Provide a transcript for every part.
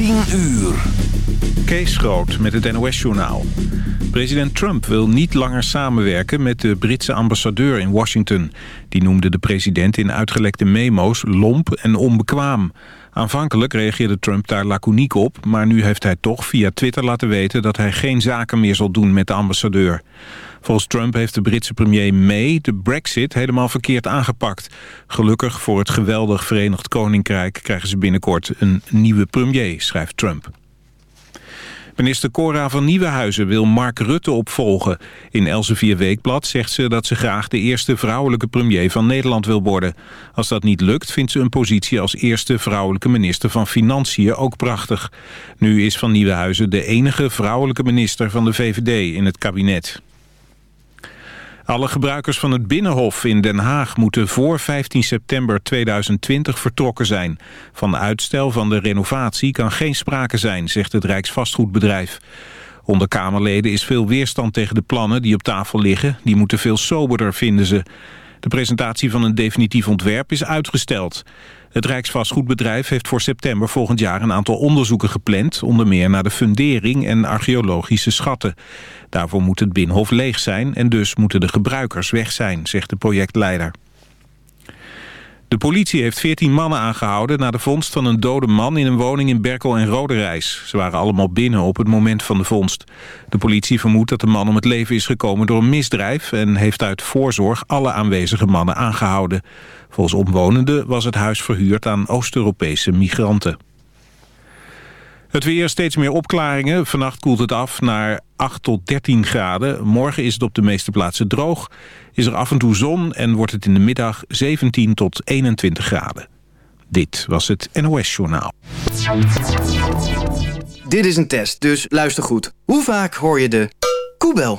10 uur. Kees Groot met het NOS-journaal. President Trump wil niet langer samenwerken met de Britse ambassadeur in Washington. Die noemde de president in uitgelekte memo's lomp en onbekwaam. Aanvankelijk reageerde Trump daar laconiek op... maar nu heeft hij toch via Twitter laten weten... dat hij geen zaken meer zal doen met de ambassadeur. Volgens Trump heeft de Britse premier May de brexit helemaal verkeerd aangepakt. Gelukkig voor het geweldig Verenigd Koninkrijk... krijgen ze binnenkort een nieuwe premier, schrijft Trump. Minister Cora van Nieuwenhuizen wil Mark Rutte opvolgen. In Elsevier Weekblad zegt ze dat ze graag de eerste vrouwelijke premier van Nederland wil worden. Als dat niet lukt vindt ze een positie als eerste vrouwelijke minister van Financiën ook prachtig. Nu is van Nieuwenhuizen de enige vrouwelijke minister van de VVD in het kabinet. Alle gebruikers van het Binnenhof in Den Haag moeten voor 15 september 2020 vertrokken zijn. Van uitstel van de renovatie kan geen sprake zijn, zegt het Rijksvastgoedbedrijf. Onder Kamerleden is veel weerstand tegen de plannen die op tafel liggen. Die moeten veel soberder, vinden ze. De presentatie van een definitief ontwerp is uitgesteld. Het Rijksvastgoedbedrijf heeft voor september volgend jaar een aantal onderzoeken gepland, onder meer naar de fundering en archeologische schatten. Daarvoor moet het Binnenhof leeg zijn en dus moeten de gebruikers weg zijn, zegt de projectleider. De politie heeft 14 mannen aangehouden na de vondst van een dode man in een woning in Berkel en Roderijs. Ze waren allemaal binnen op het moment van de vondst. De politie vermoedt dat de man om het leven is gekomen door een misdrijf en heeft uit voorzorg alle aanwezige mannen aangehouden. Volgens omwonenden was het huis verhuurd aan Oost-Europese migranten. Het weer steeds meer opklaringen. Vannacht koelt het af naar 8 tot 13 graden. Morgen is het op de meeste plaatsen droog. Is er af en toe zon en wordt het in de middag 17 tot 21 graden. Dit was het NOS Journaal. Dit is een test, dus luister goed. Hoe vaak hoor je de koebel?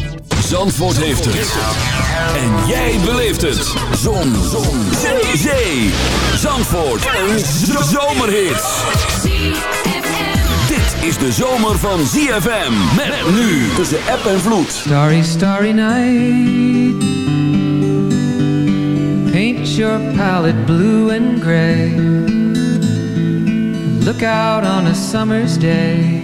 Zandvoort heeft het. En jij beleeft het. Zon. Zon. Zee. Zee. Zandvoort. Een zomerhit. Dit is de zomer van ZFM. Met nu tussen app en vloed. Starry, starry night. Paint your palette blue and gray. Look out on a summer's day.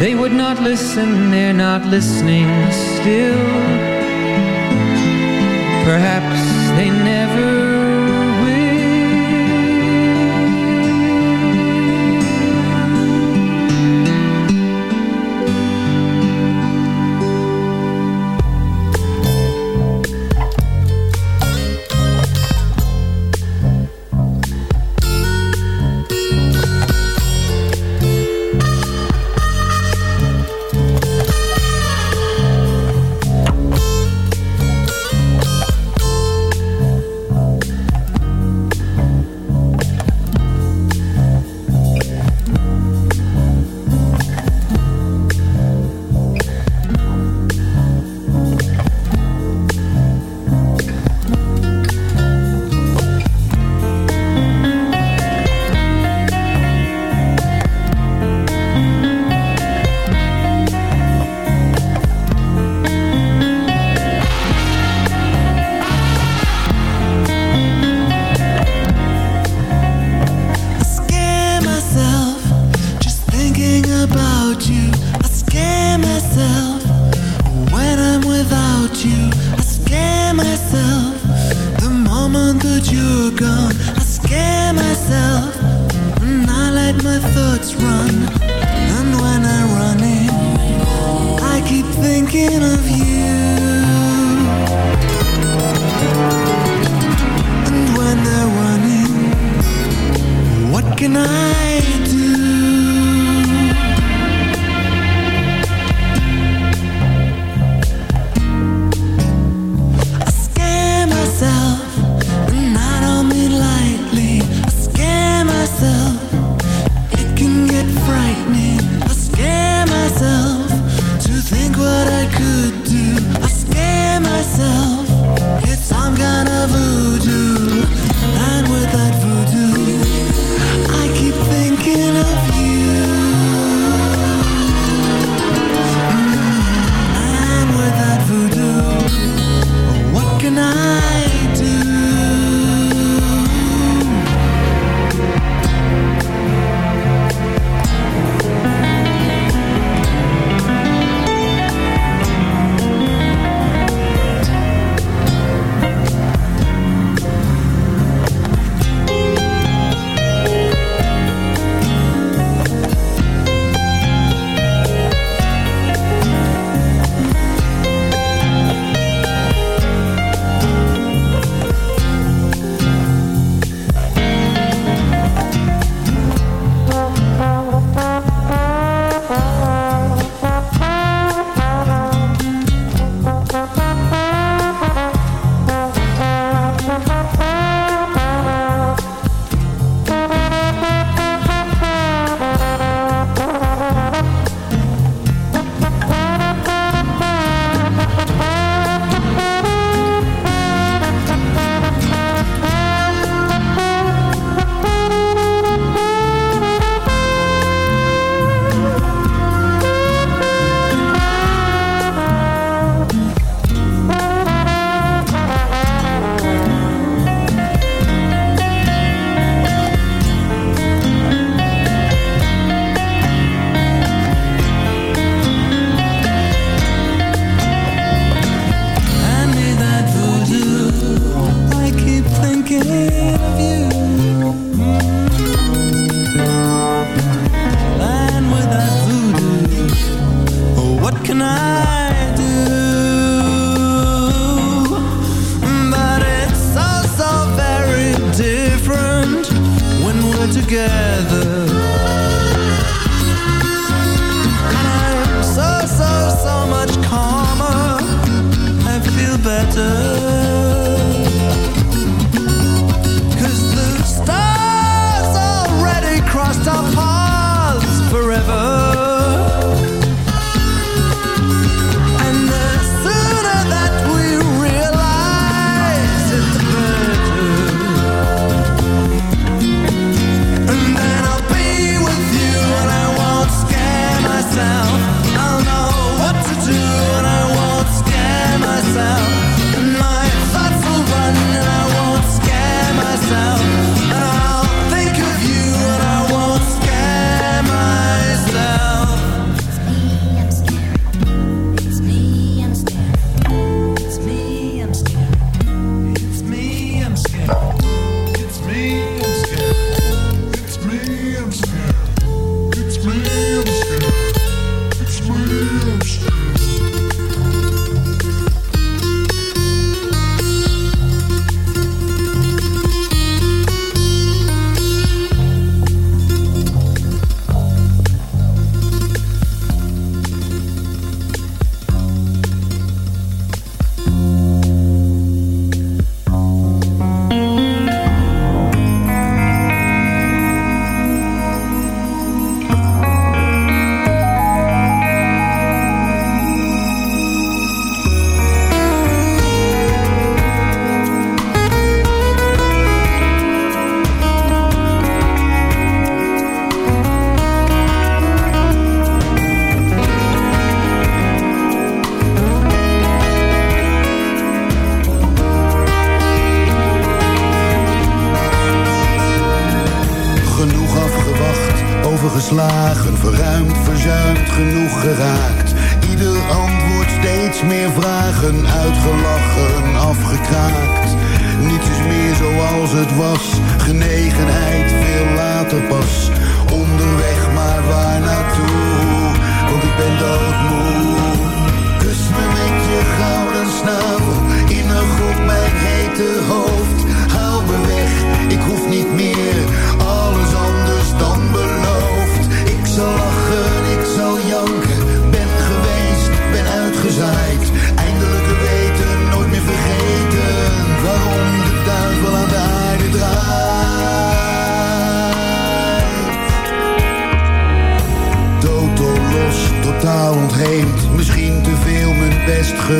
they would not listen they're not listening still. Perhaps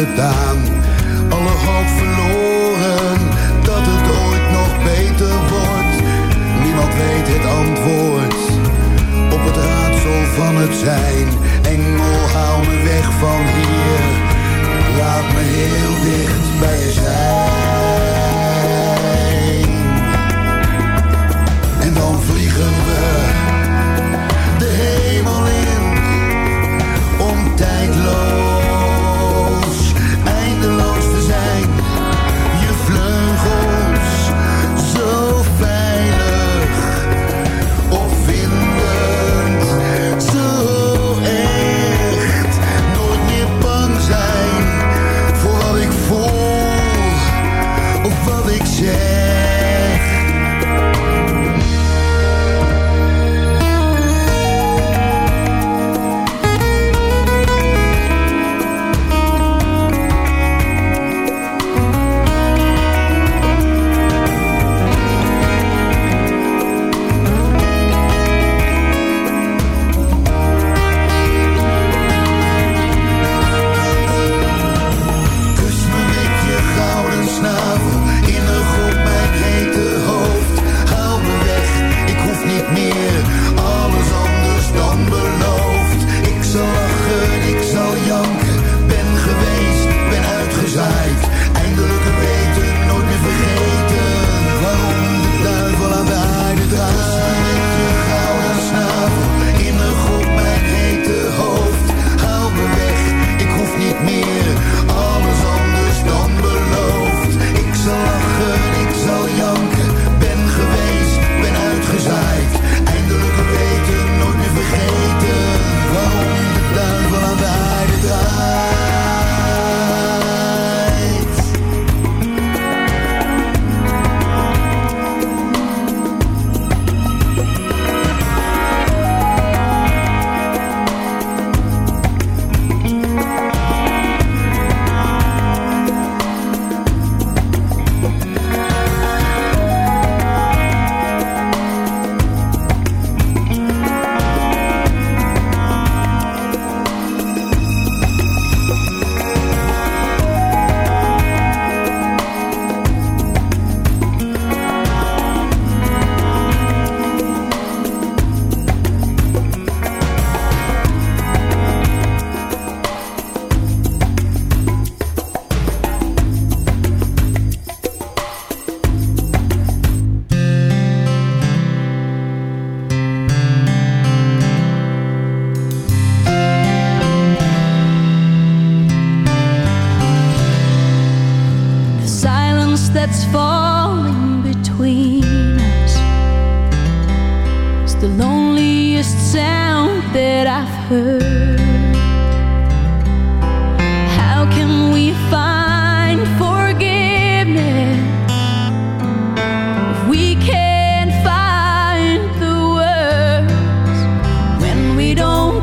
libertad.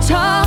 Don't talk,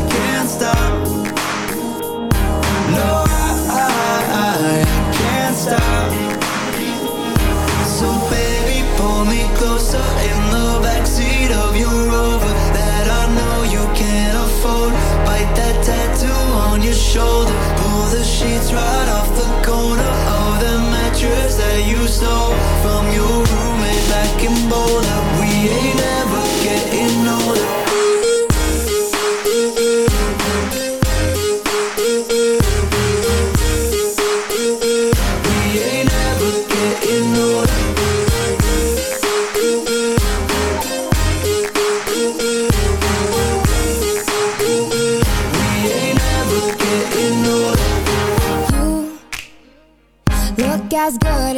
no, I, I can't stop. So baby, pull me closer in the backseat of your Rover that I know you can't afford. Bite that tattoo on your shoulder, pull the sheets right off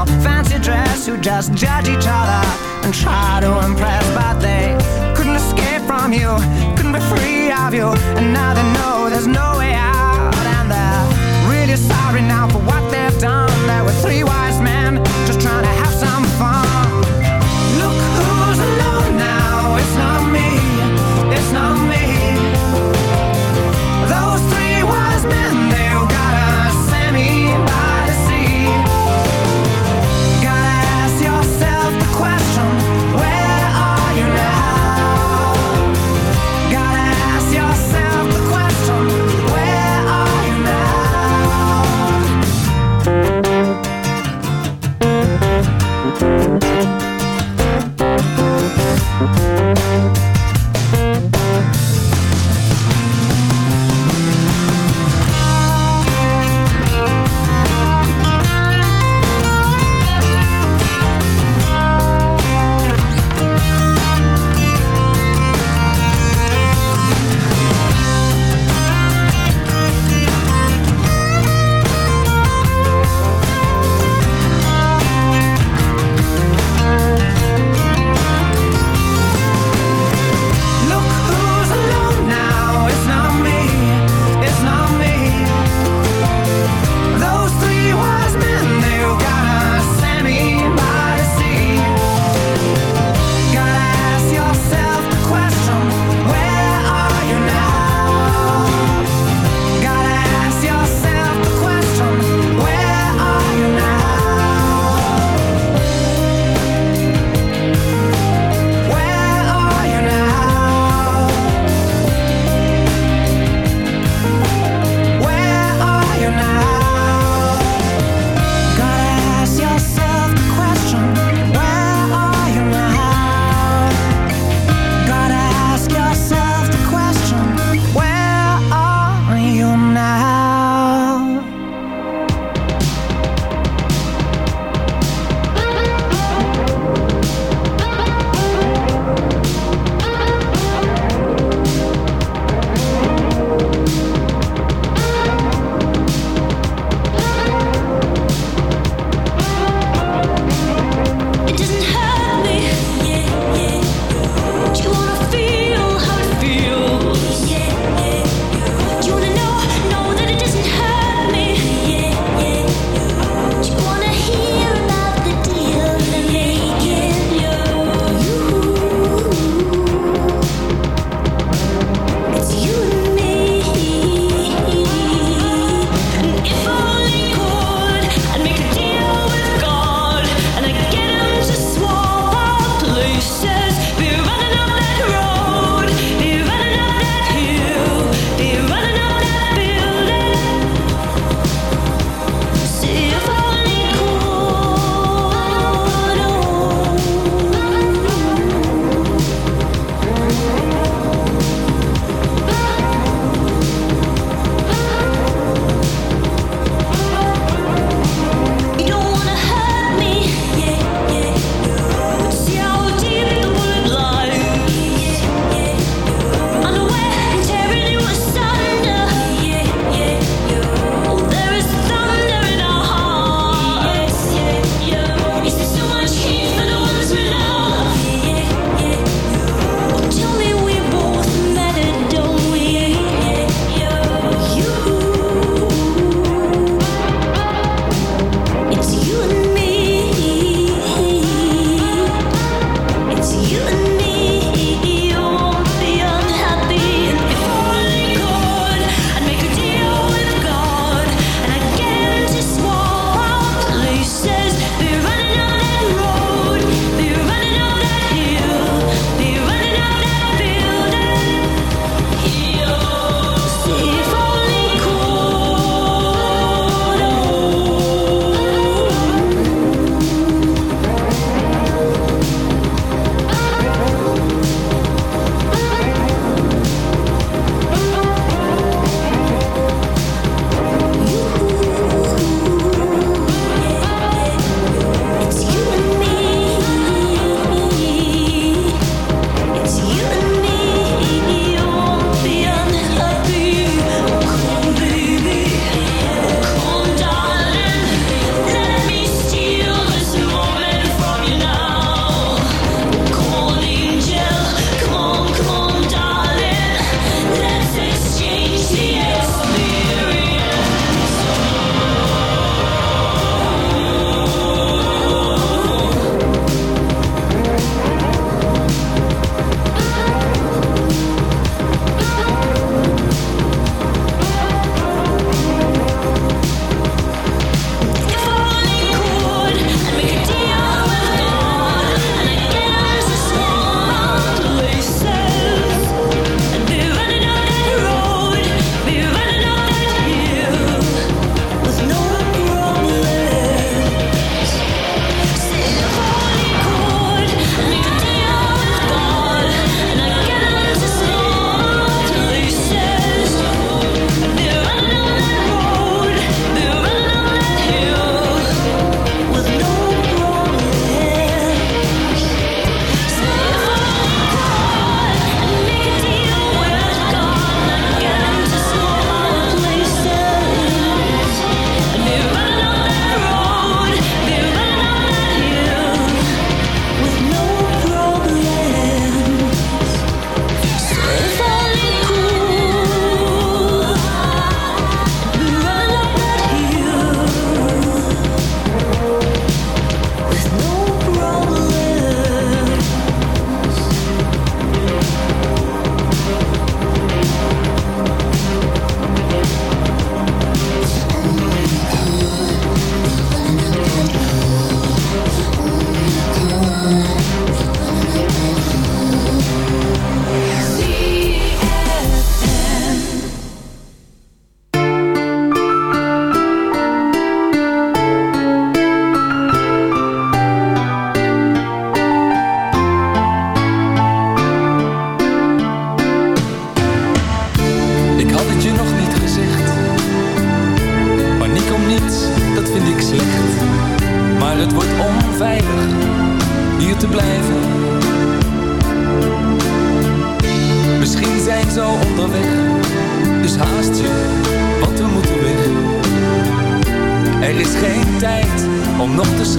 all fancy dress who just judge each other and try to impress, but they couldn't escape from you, couldn't be free of you, and now they know there's no way out.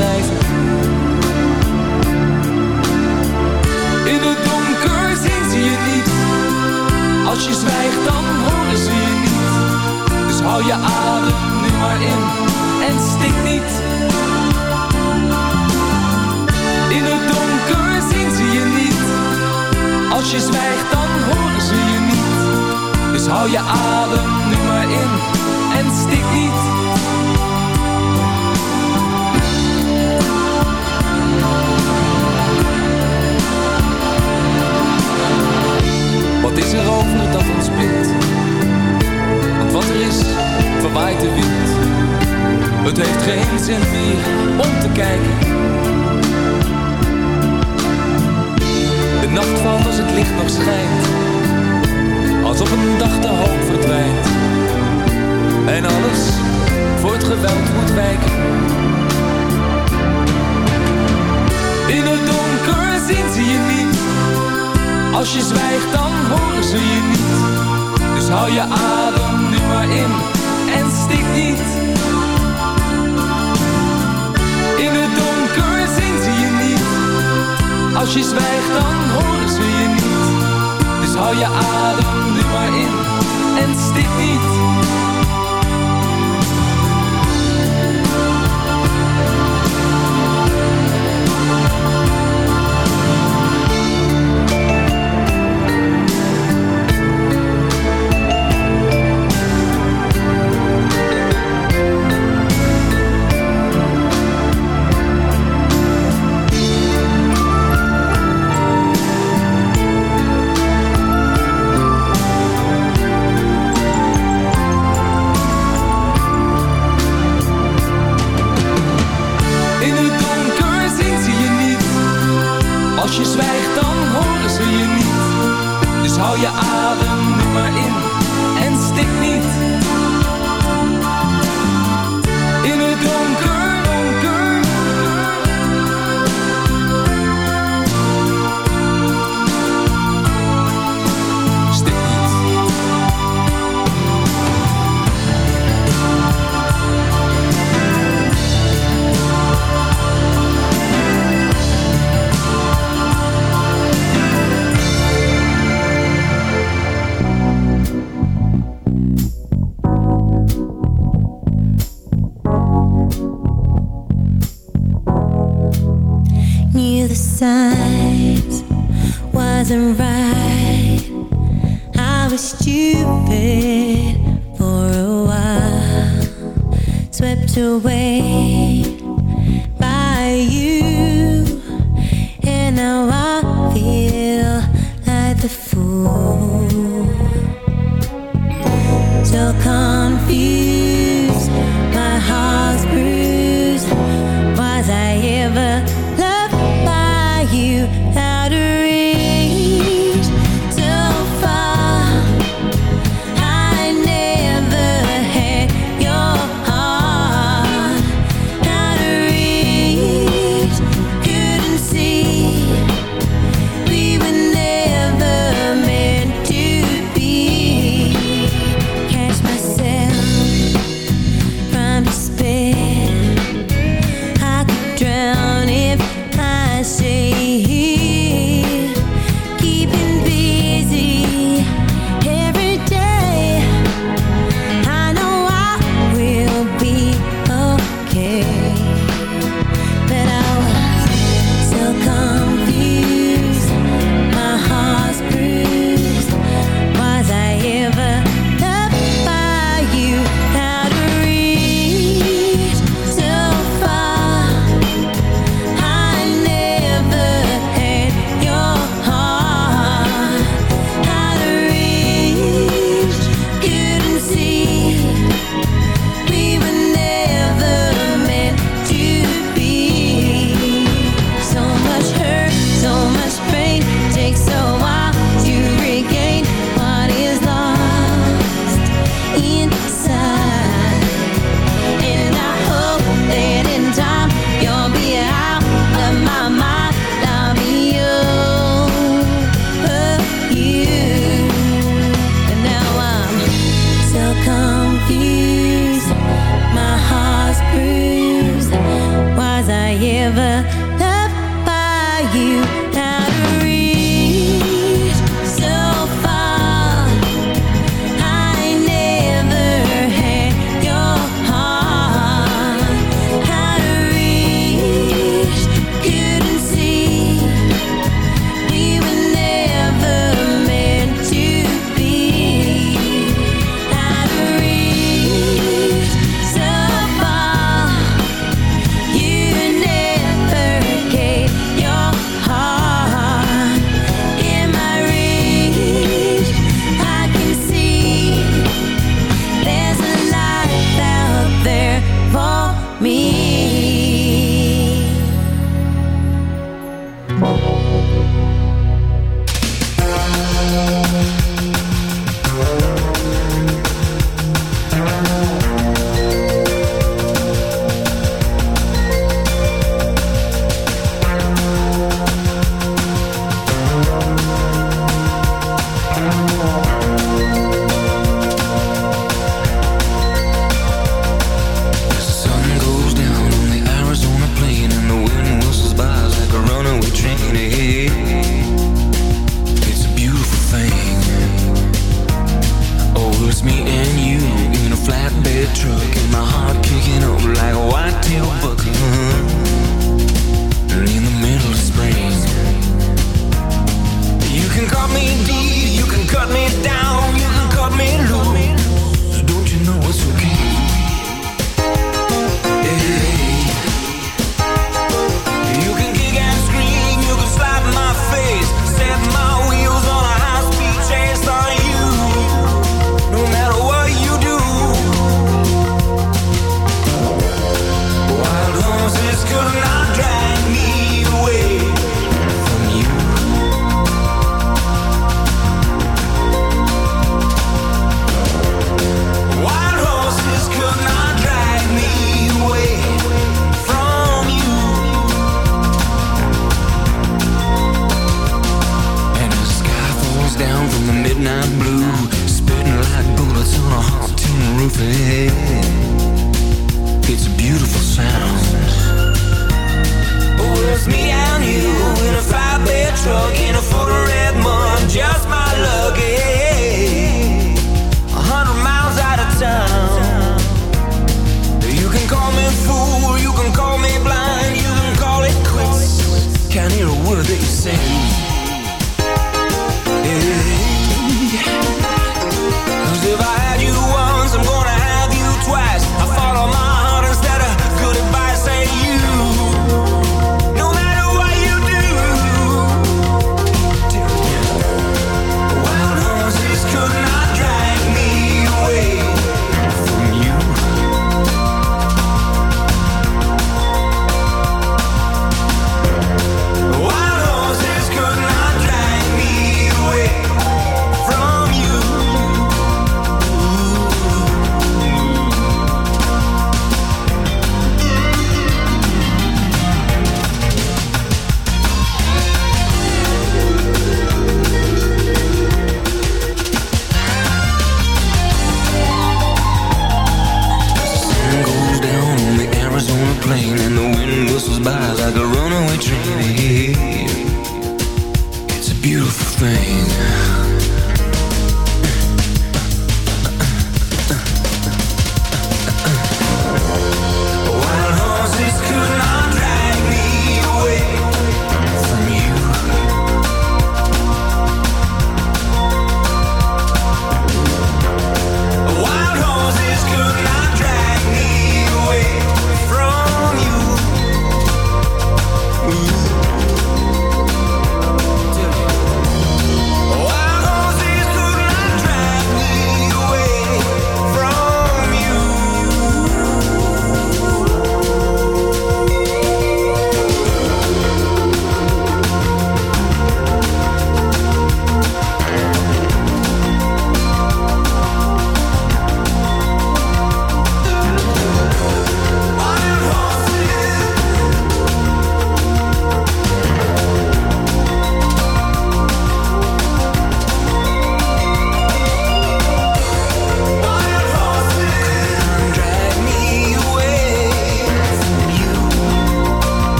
Om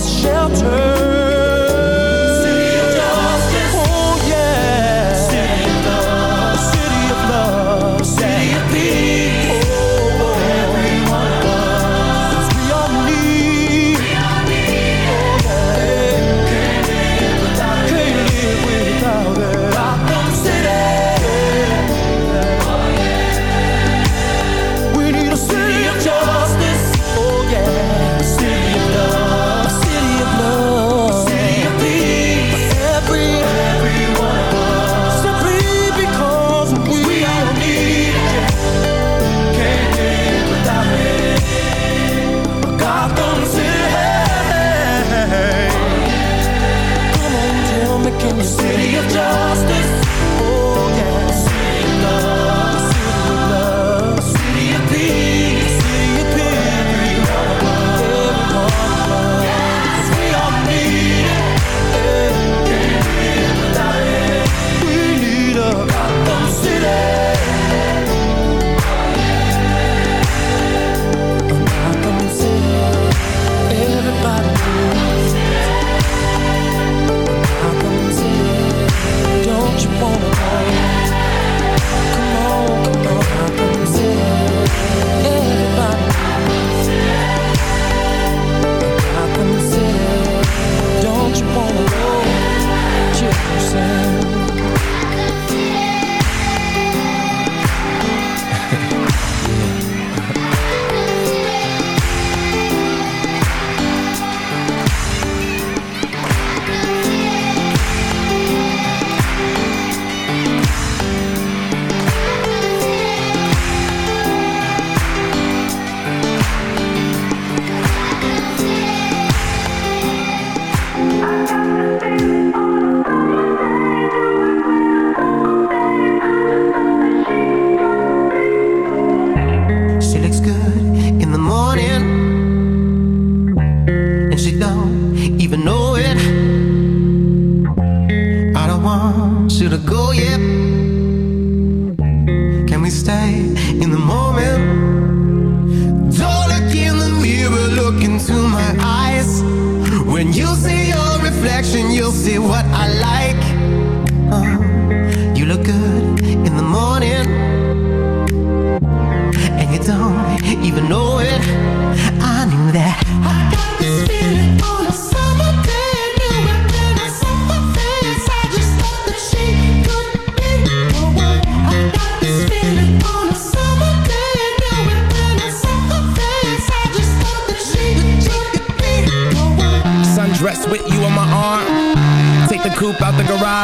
shelter. you'll see what I like.